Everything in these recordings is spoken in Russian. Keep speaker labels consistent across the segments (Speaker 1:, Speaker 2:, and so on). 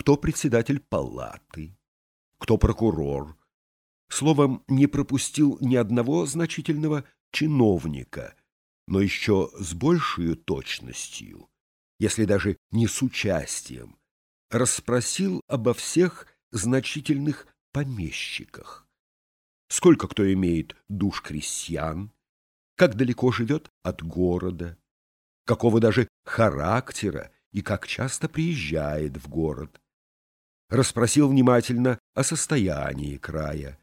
Speaker 1: кто председатель палаты, кто прокурор. Словом, не пропустил ни одного значительного чиновника, но еще с большей точностью, если даже не с участием, расспросил обо всех значительных помещиках. Сколько кто имеет душ крестьян, как далеко живет от города, какого даже характера и как часто приезжает в город. Расспросил внимательно о состоянии края,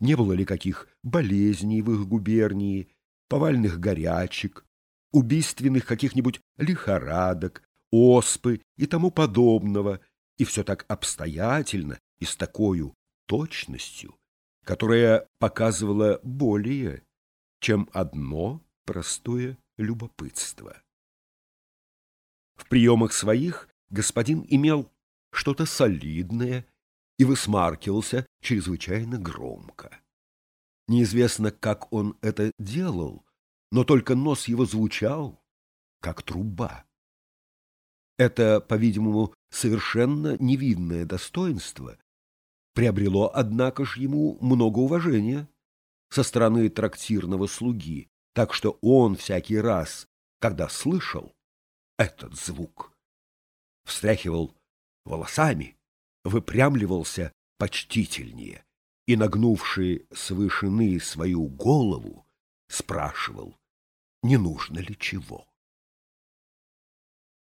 Speaker 1: не было ли каких болезней в их губернии, повальных горячек, убийственных каких-нибудь лихорадок, оспы и тому подобного, и все так обстоятельно и с такой точностью, которая показывала более, чем одно простое любопытство. В приемах своих господин имел что-то солидное и высмаркивался чрезвычайно громко. Неизвестно, как он это делал, но только нос его звучал, как труба. Это, по-видимому, совершенно невидное достоинство приобрело, однако ж, ему много уважения со стороны трактирного слуги, так что он всякий раз, когда слышал этот звук, встряхивал волосами, выпрямливался почтительнее и, нагнувший с вышины свою голову, спрашивал, не нужно ли чего.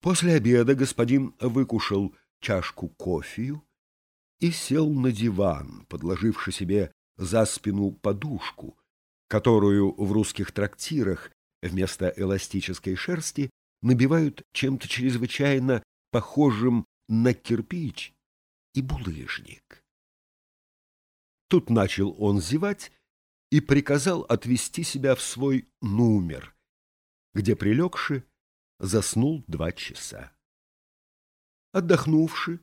Speaker 1: После обеда господин выкушал чашку кофею и сел на диван, подложивши себе за спину подушку, которую в русских трактирах вместо эластической шерсти набивают чем-то чрезвычайно похожим на кирпич и булыжник. Тут начал он зевать и приказал отвести себя в свой номер, где, прилегши, заснул два часа. Отдохнувши,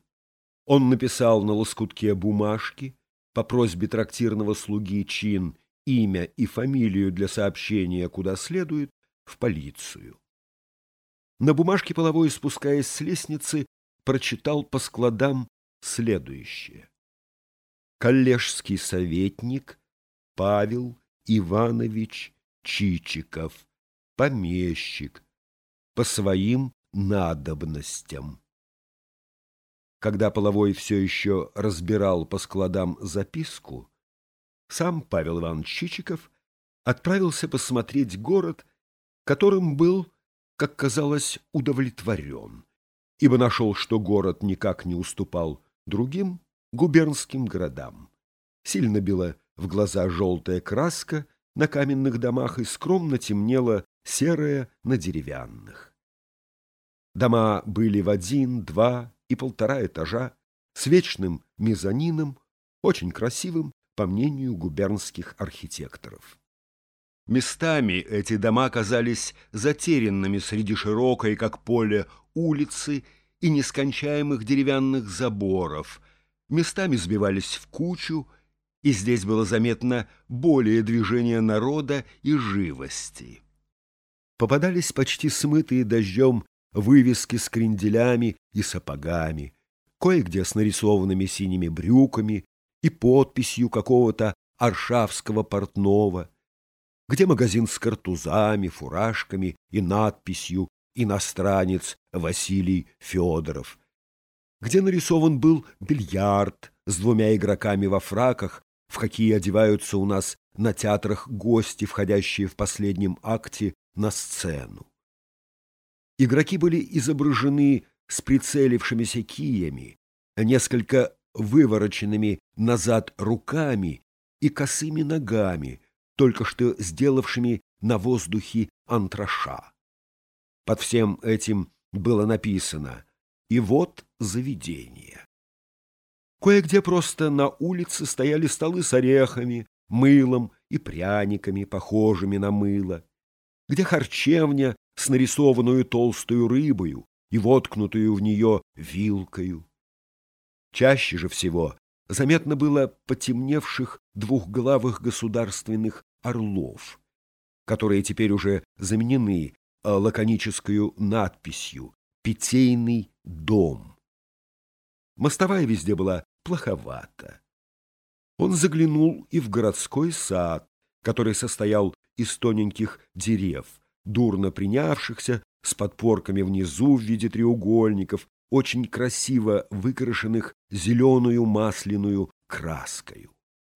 Speaker 1: он написал на лоскутке бумажки по просьбе трактирного слуги чин имя и фамилию для сообщения, куда следует, в полицию. На бумажке половой, спускаясь с лестницы, прочитал по складам следующее. Коллежский советник Павел Иванович Чичиков, помещик, по своим надобностям. Когда Половой все еще разбирал по складам записку, сам Павел Иванович Чичиков отправился посмотреть город, которым был, как казалось, удовлетворен, ибо нашел, что город никак не уступал другим губернским городам. Сильно била в глаза желтая краска на каменных домах и скромно темнела серая на деревянных. Дома были в один, два и полтора этажа, с вечным мезонином, очень красивым, по мнению губернских архитекторов. Местами эти дома казались затерянными среди широкой, как поле, улицы и нескончаемых деревянных заборов, местами сбивались в кучу, и здесь было заметно более движение народа и живости. Попадались почти смытые дождем вывески с кренделями и сапогами, кое-где с нарисованными синими брюками и подписью какого-то аршавского портного, где магазин с картузами, фуражками и надписью «Иностранец Василий Федоров», где нарисован был бильярд с двумя игроками во фраках, в какие одеваются у нас на театрах гости, входящие в последнем акте на сцену. Игроки были изображены с прицелившимися киями, несколько вывороченными назад руками и косыми ногами, только что сделавшими на воздухе антраша. Под всем этим было написано «И вот заведение». Кое-где просто на улице стояли столы с орехами, мылом и пряниками, похожими на мыло, где харчевня с нарисованную толстую рыбою и воткнутую в нее вилкою. Чаще же всего заметно было потемневших двухглавых государственных орлов, которые теперь уже заменены а, лаконическую надписью «Питейный дом». Мостовая везде была плоховата. Он заглянул и в городской сад, который состоял из тоненьких дерев, дурно принявшихся, с подпорками внизу в виде треугольников, очень красиво выкрашенных зеленую масляную краскою.